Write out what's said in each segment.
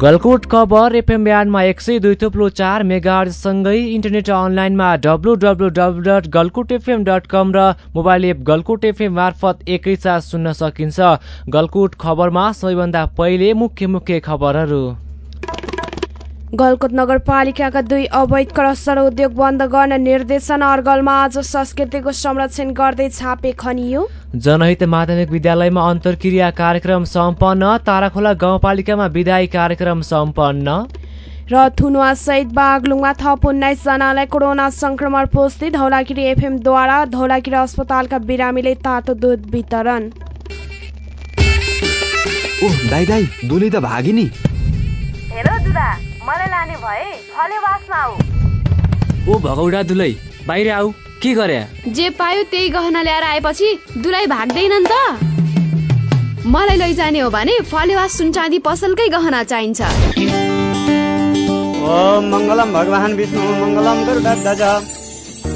गलकुट खबर एफएम ब्यान्डमा एक सय दुई थुप्लो चार मेगासँगै इन्टरनेट अनलाइनमा W W W dot Galkot FM dot com र मोबाइल एप गलकुट एफएम मार्फत एकैसाथ सुन्न सकिन्छ। गलकुट खबरमा सबैभन्दा पहिले मुख्य मुख्य खबरहरू। गलकुट नगरपालिकाका दुई अवैध क्रसर उद्योग बन्द गर्ने निर्देशन। अर्गलमा आज संस्कृतिको संरक्षण गर्दै छापे खनियो। जनहित माध्यमिक विद्यालयमा अन्तर्क्रिया कार्यक्रम सम्पन्न। ताराखोला गाउँपालिकामा विदायी कार्यक्रम सम्पन्न। र थुनुवा सहित बागलुङमा थप उन्नाइसजनालाई कोरोना संक्रमण पुष्टि। धौलागिरी एफएमद्वारा धौलागिरी अस्पतालका बिरामीले तातो दुध वितरण। ओह दाइ दाइ दुली त भागी नि हेर दुदा मलाई लाने भए फले बासमा आऊ। ओ भगौडा दुलै बाहिर आऊ के गरे? जे पायो त्यही गहना ल्याएर आएपछि दुलाई भाग्दैनन् त। मलाई लैजाने हो भने फलेवास सुनचाँदी पसलकै गहना चाहिन्छ। ओम मङ्गलम भगवान् विष्णु मङ्गलम गरुडध्वज।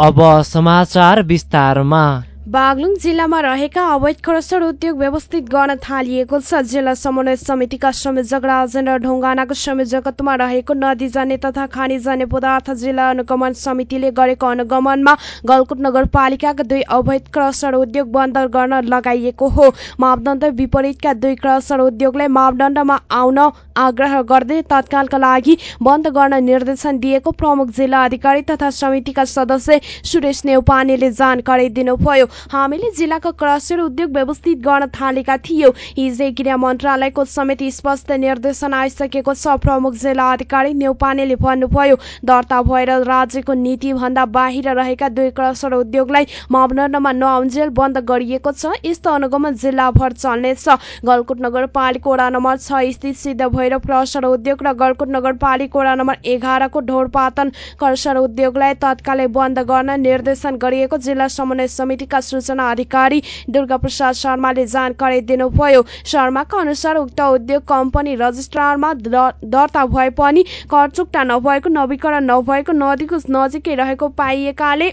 अब समाचार विस्तारमा। बागलुङ जिल्लामा रहेका अवैध क्रसर उद्योग व्यवस्थित गर्न थालिएको छ। जिल्ला समन्वय समितिका संयोजक राजेन्द्र ढुङ्गानाको संयोजकत्वमा रहेको नदी जाने तथा खानी जाने पदार्थ जिल्ला अनुगमन समितिले गरेको अनुगमनमा गलकुट नगरपालिकाका दुई अवैध क्रसर उद्योग बन्द गर्न लगाइएको हो। मापदण्ड विपरीतका दुई क्रसर उद्योगलाई मापदण्डमा आउन आग्रह गर्दै तत्कालका लागि बन्द गर्न निर्देशन दिएको प्रमुख जिल्ला अधिकारी तथा समितिका सदस्य सुरेश नेउपानेले जानकारी दिनुभयो। हामीले जिल्लाको क्रसर उद्योग व्यवस्थित गर्न थालेका थियौँ। हिजै गृह मन्त्रालयको समेत स्पष्ट निर्देशन आइसकेको छ। प्रमुख जिल्ला अधिकारी नेउपानेले भन्नुभयो दर्ता भएर राज्यको नीति भन्दा बाहिर रहेका दुई क्रसर उद्योगलाई मापदण्डमा नआउन्जेल बन्द गरिएको छ। यस्तो अनुगमन जिल्लाभर चल्नेछ। गलकुट नगरपालिका वडा नम्बर छ स्थित सिद्ध भैरव क्रसर उद्योग र गलकुट नगरपालिका वडा नम्बर एघारको ढोरपातन क्रसर उद्योगलाई तत्कालै बन्द गर्न निर्देशन गरिएको जिल्ला समन्वय समितिका सूचना अधिकारी दुर्गा प्रसाद शर्माले जानकारी दिनुभयो। शर्माका अनुसार उक्त उद्योग कम्पनी रजिस्ट्रारमा दर्ता भए पनि कर चुक्ता नभएको नवीकरण नभएको नदीको नजिकै रहेको पाइएकाले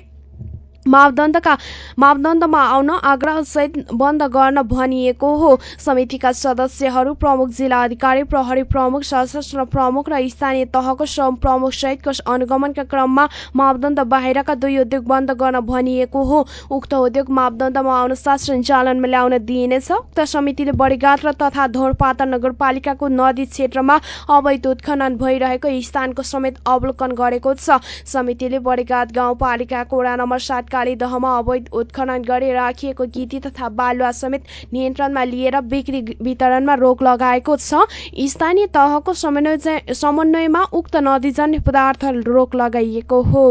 मापदण्डका मापदण्डमा आउन आग्रहसहित बन्द गर्न भनिएको हो। समितिका सदस्यहरू प्रमुख जिल्ला अधिकारी प्रहरी प्रमुख सशस्त्र प्रमुख र स्थानीय तहको प्रमुख सहितको अनुगमनका क्रममा मापदण्ड बाहिरका दुई उद्योग बन्द गर्न भनिएको हो। उक्त उद्योग मापदण्डमा अनुसार सञ्चालनमा ल्याउन दिइनेछ। उक्त समितिले बढीघाट र तथा धोरपाता नगरपालिकाको नदी क्षेत्रमा अवैध उत्खनन भइरहेको स्थानको समेत अवलोकन गरेको छ। समितिले बढीघाट गाउँपालिकाको वडा नम्बर सात दहमा अवैध उत्खनन गरी राखिएको गिटी तथा बालुवा समेत नियन्त्रणमा लिएर बिक्री वितरणमा रोक लगाएको छ। स्थानीय तहको समन्वय समन्वयमा उक्त नदीजन्य पदार्थ रोक लगाइएको हो।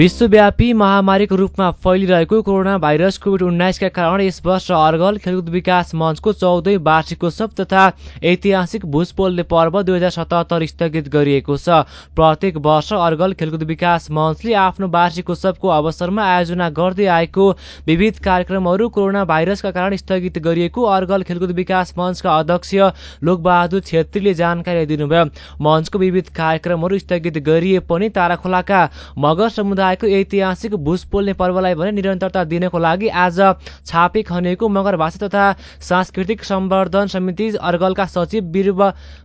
विश्वव्यापी महामारीको रूपमा फैलिरहेको कोरोना भाइरस कोभिड उन्नाइसका कारण यस वर्ष अर्गल खेलकुद विकास मञ्चको चौधै वार्षिकोत्सव तथा ऐतिहासिक भुजपोल्ने पर्व दुई हजार सतहत्तर स्थगित गरिएको छ। प्रत्येक वर्ष अर्गल खेलकुद विकास मञ्चले आफ्नो वार्षिकोत्सवको अवसरमा आयोजना गर्दै आएको विविध कार्यक्रमहरू कोरोना भाइरसका कारण स्थगित गरिएको अर्गल खेलकुद विकास मञ्चका अध्यक्ष लोकबहादुर छेत्रीले जानकारी दिनुभयो। मञ्चको विविध कार्यक्रमहरू स्थगित गरिए पनि ताराखोलाका मगर समुदाय आएको ऐतिहासिक भुस पोल्ने पर्वलाई भने निरन्तरता दिनको लागि आज छापे खनिएको मगर भाषा तथा सांस्कृतिक सम्वर्धन समिति अर्गलका सचिव बिरब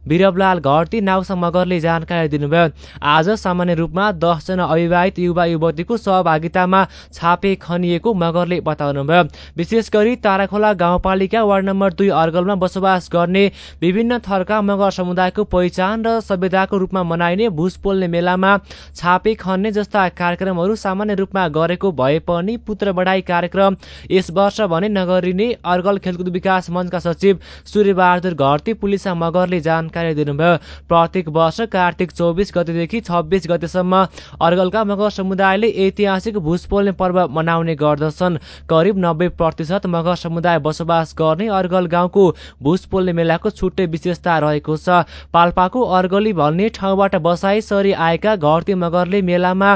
बिरबलाल घरती नाउसा मगरले जानकारी दिनुभयो। आज सामान्य रूपमा दसजना अविवाहित युवा युवतीको सहभागितामा छापे खनिएको मगरले बताउनुभयो। विशेष गरी ताराखोला गाउँपालिका वार्ड नम्बर दुई अर्गलमा बसोबास गर्ने विभिन्न थरका मगर समुदायको पहिचान र सभ्यताको रूपमा मनाइने भुस पोल्ने मेलामा छापे खन्ने जस्ता कार्यक्रमहरू सामान्य रूपमा गरेको भए पनि पुत्र बढाई कार्यक्रम यस वर्ष भने नगरिने अर्गल खेलकुद विकास मञ्चका सचिव सूर्यबहादुर घरती पुलिसा मगरले जानकारी दिनुभयो। प्रत्येक वर्ष कार्तिक चौबिस गतेदेखि छब्बिस गतेसम्म अर्गलका मगर समुदायले ऐतिहासिक भुस पोल्ने पर्व मनाउने गर्दछन्। करिब नब्बे प्रतिशत मगर समुदाय बसोबास गर्ने अर्गल गाउँको भुस पोल्ने मेलाको छुट्टै विशेषता रहेको छ। पाल्पाको अर्गली भन्ने ठाउँबाट बसाई सरी आएका घरती मगरले मेलामा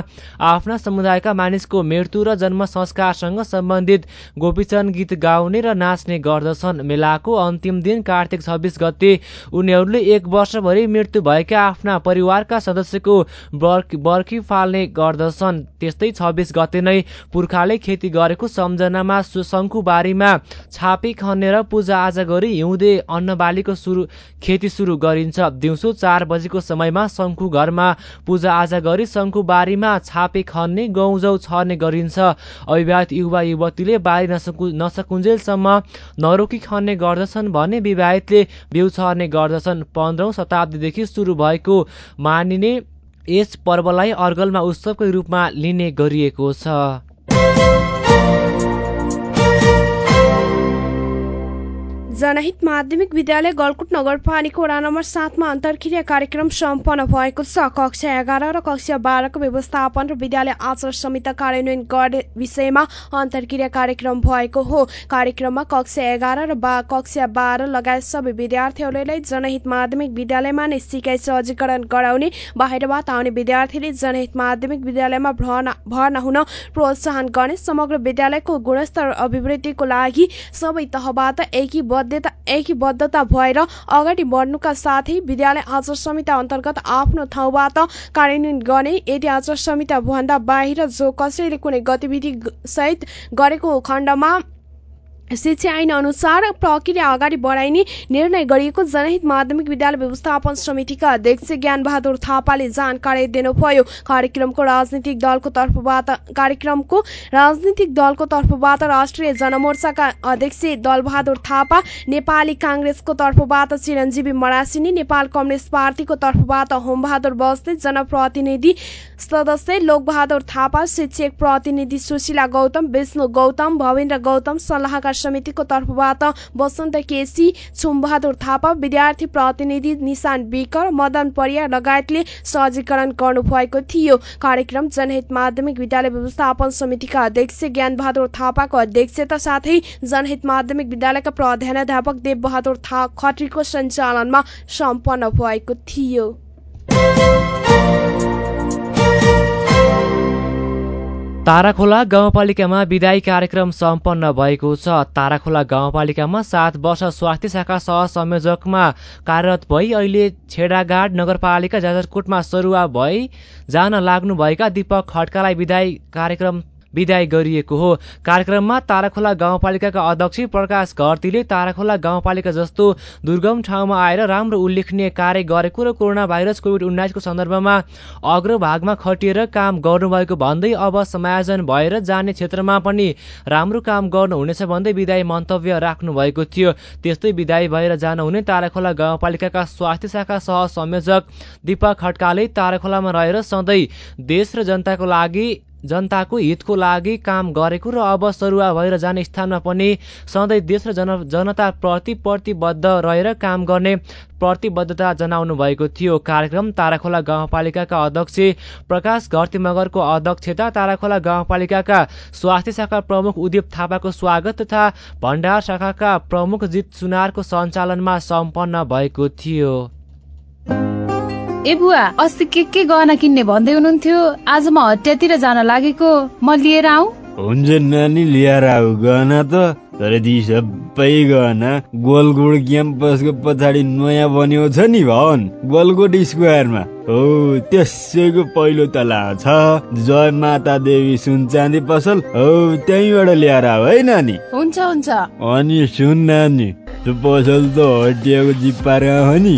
आफ्ना समुदायका मानिसको मृत्यु र जन्म संस्कारसँग सम्बन्धित गोपीचन गीत गाउने र नाच्ने गर्दछन्। मेलाको अन्तिम दिन कार्तिक छब्बिस गते उनीहरूले एक वर्षभरि मृत्यु भएका आफ्ना परिवारका सदस्यको बर्खी फाल्ने गर्दछन्। त्यस्तै छब्बिस गते नै पुर्खाले खेती गरेको सम्झनामा शङ्खुबारीमा छापी खनेर पूजाआजा गरी हिउँदे अन्नबालीको सुरु खेती सुरु गरिन्छ। दिउँसो चार बजेको समयमा शङ्खु घरमा पूजाआजा गरी शङ्खुबारीमा छापे खन्ने गौजौ छर्ने गरिन्छ। अविवाहित युवा युवतीले बारी नसकु नसकुन्जेलसम्म नरोकी खन्ने गर्दछन् भने विवाहितले बिउ छर्ने गर्दछन्। पन्ध्रौँ शताब्दीदेखि सुरु भएको मानिने यस पर्वलाई अर्गलमा उत्सवकै रूपमा लिने गरिएको छ। जनहित माध्यमिक विद्यालय गलकुट नगरपालिका वडा नम्बर सातमा अन्तर्क्रिया कार्यक्रम सम्पन्न भएको छ। कक्षा एघार र कक्षा बाह्रको व्यवस्थापन र विद्यालय आचार संहिता कार्यान्वयन गर्ने विषयमा अन्तर्क्रिया कार्यक्रम भएको हो। कार्यक्रममा कक्षा एघार र बा कक्षा बाह्र लगायत सबै विद्यार्थीहरूलाई जनहित माध्यमिक विद्यालयमा नै सिकाइ सहजीकरण गराउने बाहिरबाट आउने विद्यार्थीले जनहित माध्यमिक विद्यालयमा भर्ना भर्ना हुन प्रोत्साहन गर्ने समग्र विद्यालयको गुणस्तर अभिवृद्धिको लागि सबै तहबाट एकीबद्ध एकबद्धता एकीबद्धता भएर अगाडि बढ्नुका साथै विद्यालय आचार संहिता अन्तर्गत आफ्नो ठाउँबाट कार्यान्वयन गर्ने यदि आचार संहिता भन्दा बाहिर जो कसैले कुनै गतिविधि सहित गरेको खण्डमा शिक्षा ऐन अनुसार प्रक्रिया अगाडि बढाइने निर्णय गरिएको जनहित माध्यमिक विद्यालय व्यवस्थापन समितिका अध्यक्ष ज्ञान बहादुर थापाले जानकारी दिनुभयो। कार्यक्रमको राजनीतिक दलको तर्फबाट कार्यक्रमको राजनीतिक दलको तर्फबाट राष्ट्रिय जनमोर्चाका अध्यक्ष दलबहादुर थापा नेपाली काङ्ग्रेसको तर्फबाट चिरञ्जीवी मरासिनी नेपाल कम्युनिस्ट पार्टीको तर्फबाट होमबहादुर बस्नेत जनप्रतिनिधि सदस्य लोकबहादुर थापा शिक्षक प्रतिनिधि सुशीला गौतम विष्णु गौतम भवेन्द्र गौतम सल्लाहकार समितिको तर्फबाट वसन्त केसी छुमबहादुर थापा विद्यार्थी प्रतिनिधि निशान विकर मदन परिया लगायतले सहजीकरण गर्नुभएको थियो। कार्यक्रम जनहित माध्यमिक विद्यालय व्यवस्थापन समितिका अध्यक्ष ज्ञान बहादुर थापाको अध्यक्षता साथै जनहित माध्यमिक विद्यालयका प्रधानाध्यापक देव बहादुर खत्रीको सञ्चालनमा सम्पन्न भएको थियो। ताराखोला गाउँपालिकामा विदायी कार्यक्रम सम्पन्न भएको छ। ताराखोला गाउँपालिकामा सात वर्ष स्वास्थ्य शाखा सह संयोजकमा कार्यरत भई अहिले छेडाघाट नगरपालिका जाजरकोटमा सरुवा भई जान लाग्नुभएका दीपक खड्कालाई विदायी कार्यक्रम विदाय गरिएको हो। कार्यक्रममा ताराखोला गाउँपालिकाका अध्यक्ष प्रकाश घरतीले ताराखोला गाउँपालिका जस्तो दुर्गम ठाउँमा आएर राम्रो उल्लेखनीय कार्य गरेको र कोरोना भाइरस कोभिड उन्नाइसको सन्दर्भमा अग्रभागमा खटिएर काम गर्नुभएको भन्दै अब समायोजन भएर जाने क्षेत्रमा पनि राम्रो काम गर्नुहुनेछ भन्दै विदायी मन्तव्य राख्नुभएको थियो। त्यस्तै विदायी भएर जानुहुने ताराखोला गाउँपालिकाका स्वास्थ्य शाखा सह संयोजक दीपक खड्काले ताराखोलामा रहेर सधैँ देश र जनताको लागि जनताको हितको लागि काम गरेको र अब सरुवा भएर जाने स्थानमा पनि सधैँ देश र जन जनताप्रति प्रतिबद्ध रहेर काम गर्ने प्रतिबद्धता जनाउनु भएको थियो। कार्यक्रम ताराखोला गाउँपालिकाका अध्यक्ष प्रकाश घरती मगरको अध्यक्षता ताराखोला गाउँपालिकाका स्वास्थ्य शाखा प्रमुख उदीप थापाको स्वागत तथा भण्डार शाखाका प्रमुख जित सुनारको सञ्चालनमा सम्पन्न भएको थियो। ए बुवा अस्ति के के गहना किन्ने भन्दै हुनुहुन्थ्यो? आज म हटियातिर जान लागेको। म लिएर आऊ। हुन्छ नानी लिएर आऊ। गहना त तर ती सबै गहना गोलगोड क्याम्पसको पछाडि नयाँ बन्यो छ नि भवन। गोलगोड स्क्वायरमा। हो त्यसैको पहिलो तला छ। जय माता देवी सुन चाँदी पसल। हो त्यहीँबाट ल्याएर आऊ है नानी। हुन्छ हुन्छ। अनि सुन नानी त्यो पसल त हटियाको जिप्पार हो नि।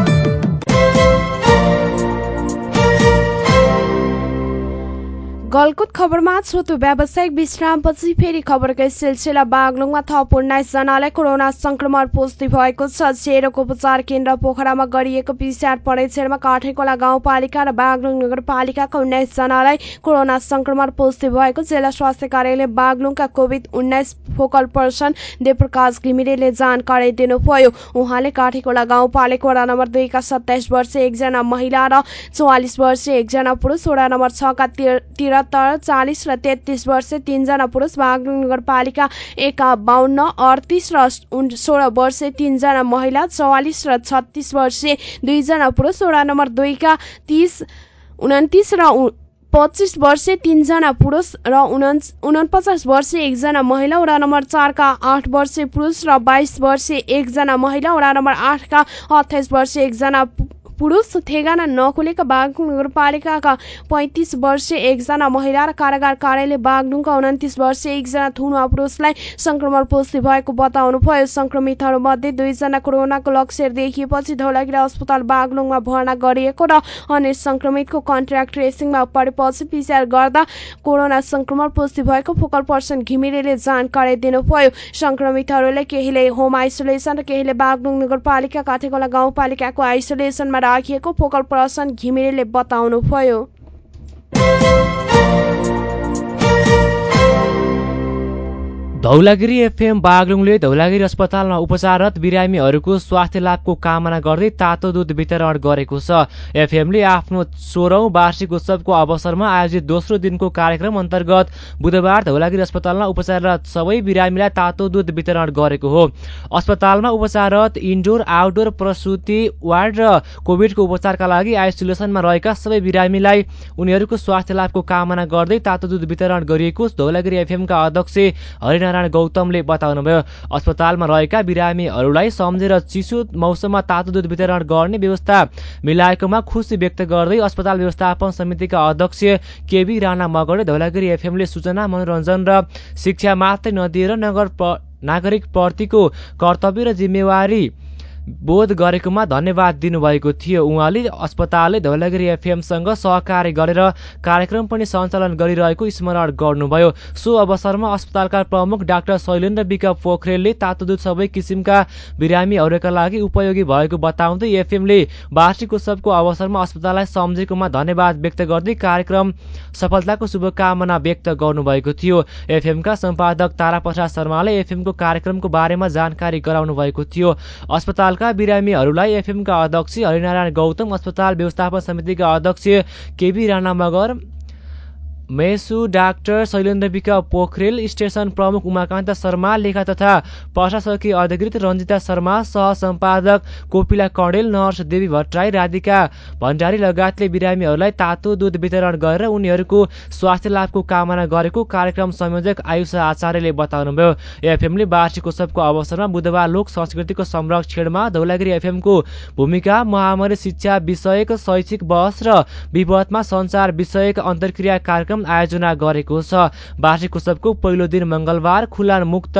गलकुट खबरमा छोटो व्यावसायिक विश्रामपछि फेरि खबरकै सिलसिला बागलुङमा थप उन्नाइसजनालाई कोरोना संक्रमण पुष्टि भएको छ। चेरोको उपचार केन्द्र पोखरामा गरिएको पिसिआर परीक्षणमा काठेकोला गाउँपालिका र बागलुङ नगरपालिकाका उन्नाइसजनालाई कोरोना संक्रमण पुष्टि भएको जिल्ला स्वास्थ्य कार्यालय बागलुङका कोभिड उन्नाइस फोकल पर्सन देवप्रकाश घिमिरेले जानकारी दिनुभयो। उहाँले काठेकोला गाउँपालिका वडा नम्बर दुईका सत्ताइस वर्षीय एकजना महिला र चौवालिस वर्षीय एकजना पुरुष वडा नम्बर छका त्रिहत्तर चालिस र तेत्तिस वर्ष तीनजना पुरुष बागलुङ नगरपालिका एक बाहन्न अडतिस र सोह्र वर्ष तीनजना महिला चौवालिस र छत्तिस वर्षीय दुईजना पुरुष वडा नम्बर दुईका तिस उन्तिस र पच्चिस वर्षीय तिनजना पुरुष र उनपचास वर्षीय एकजना महिला वडा नम्बर चारका आठ वर्षीय पुरुष र बाइस वर्षीय एकजना महिला वडा नम्बर आठका अठाइस वर्षीय एकजना पुरुष ठेगाना नखुलेका बागलुङ नगरपालिकाका पैँतिस वर्षीय एकजना महिला र कारागार कार्यालय बागलुङका उन्तिस वर्षीय एकजना थुनुवा पुरुषलाई संक्रमण पुष्टि भएको बताउनुभयो। संक्रमितहरूमध्ये दुईजना कोरोनाको लक्षण देखिएपछि धौलागिरी अस्पताल बागलुङमा भर्ना गरिएको र अन्य संक्रमितको कन्ट्याक्ट ट्रेसिङमा परेपछि पिसिआर गर्दा कोरोना संक्रमण पुष्टि भएको फोकल पर्सन घिमिरेले जानकारी दिनुभयो। संक्रमितहरूले केहीले होम आइसोलेसन र केहीले बागलुङ नगरपालिका काठेकोला गाउँपालिकाको आइसोलेसनमा राखिएको फोकल पर्सन घिमिरेले बताउनुभयो। धौलागिरी एफएम बागलुङले धौलागिरी अस्पतालमा उपचाररत बिरामीहरूको स्वास्थ्य लाभको कामना गर्दै तातो दुध वितरण गरेको छ। एफएमले आफ्नो सोह्रौं वार्षिक उत्सवको अवसरमा आयोजित दोस्रो दिनको कार्यक्रम अन्तर्गत बुधबार धौलागिरी अस्पतालमा उपचाररत सबै बिरामीलाई तातो दुध वितरण गरेको हो। अस्पतालमा उपचाररत इन्डोर आउटडोर प्रसुति वार्ड र कोभिडको उपचारका लागि आइसोलेसनमा रहेका सबै बिरामीलाई उनीहरूको स्वास्थ्य लाभको कामना गर्दै तातो दुध वितरण गरिएको धौलागिरी एफएमका अध्यक्ष हरिना नारायण गौतमले बताउनुभयो अस्पतालमा रहेका बिरामीहरूलाई सम्झेर चिसो मौसममा तातो दुध वितरण गर्ने व्यवस्था मिलाएकोमा खुसी व्यक्त गर्दै अस्पताल व्यवस्थापन समितिका अध्यक्ष केबी राणा मगरले धौलागिरी एफएमले सूचना मनोरञ्जन र शिक्षा मात्रै नदिएर नगर नागरिक प्रतिको कर्तव्य र जिम्मेवारी बोध गरेकोमा धन्यवाद दिनुभएको थियो। उहाँले अस्पतालले धौलागिरी एफएमसँग सहकार्य गरेर कार्यक्रम पनि सञ्चालन गरिरहेको स्मरण गर्नुभयो। सो अवसरमा अस्पतालका प्रमुख डाक्टर शैलेन्द्र विक पोखरेलले तातो दुध सबै किसिमका बिरामीहरूका लागि उपयोगी भएको बताउँदै एफएमले वार्षिक उत्सवको अवसरमा अस्पताललाई सम्झेकोमा धन्यवाद व्यक्त गर्दै कार्यक्रम सफलताको शुभकामना व्यक्त गर्नुभएको थियो। एफएमका सम्पादक तारा प्रसाद शर्माले एफएमको कार्यक्रमको बारेमा जानकारी गराउनु भएको थियो। अस्पताल अस्पतालका बिरामीहरूलाई एफएमका अध्यक्ष हरिनारायण गौतम अस्पताल व्यवस्थापन समितिका अध्यक्ष केबी राणा मगर मेसु डाक्टर शैलेन्द्र विक पोखरेल स्टेसन प्रमुख उमाकान्त शर्मा लेखा तथा प्रशासकीय अधिकृत रञ्जिता शर्मा सह सम्पादक कोपिला कणेल नर्स देवी भट्टराई राधिका भण्डारी लगायतले बिरामीहरूलाई तातो दुध वितरण गरेर उनीहरूको स्वास्थ्य लाभको कामना गरेको कार्यक्रम संयोजक आयुषा आचार्यले बताउनुभयो। एफएमले वार्षिक उत्सवको अवसरमा बुधबार लोक संस्कृतिको संरक्षणमा धौलागिरी एफएमको भूमिका महामारी शिक्षा विषयक शैक्षिक बहस र विपदमा सञ्चार विषयक अन्तर्क्रिया कार्यक्रम आयोजना गरेको छ। वार्षिक उत्सवको पहिलो दिन मङ्गलबार खुला मुक्त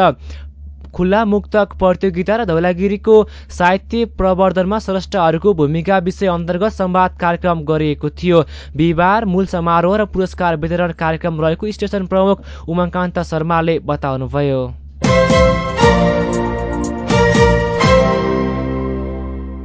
खुल्ला मुक्तक प्रतियोगिता र धौलागिरीको साहित्य प्रवर्धनमा स्रष्टाहरूको भूमिका विषय अन्तर्गत संवाद कार्यक्रम गरिएको थियो। बिहिबार मूल समारोह र पुरस्कार वितरण कार्यक्रम रहेको स्टेसन प्रमुख उमाकान्त शर्माले बताउनुभयो।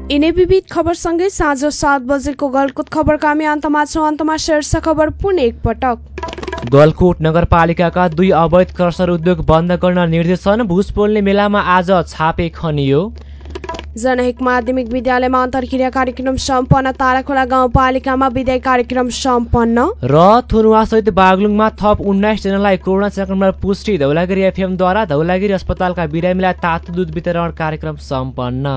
यिनै विविध खबरसँगै साँझ सात बजेको गलकुत खबरका हामी अन्तमा छौँ। अन्तमा शीर्ष खबर पुनः एकपटक गलकोट नगरपालिकाका दुई अवैध क्रसर उद्योग बन्द गर्न निर्देशन। भुस पोल्ने मेलामा आज छापे खनियो। जनहित माध्यमिक विद्यालयमा अन्तर्क्रिया कार्यक्रम सम्पन्न। ताराखोला गाउँपालिकामा विदाय कार्यक्रम सम्पन्न। र थुनुवासहित बागलुङमा थप उन्नाइस जनालाई कोरोना संक्रमण पुष्टि। धौलागिरी एफएमद्वारा धौलागिरी अस्पतालका बिरामीलाई तातो दुध वितरण कार्यक्रम सम्पन्न।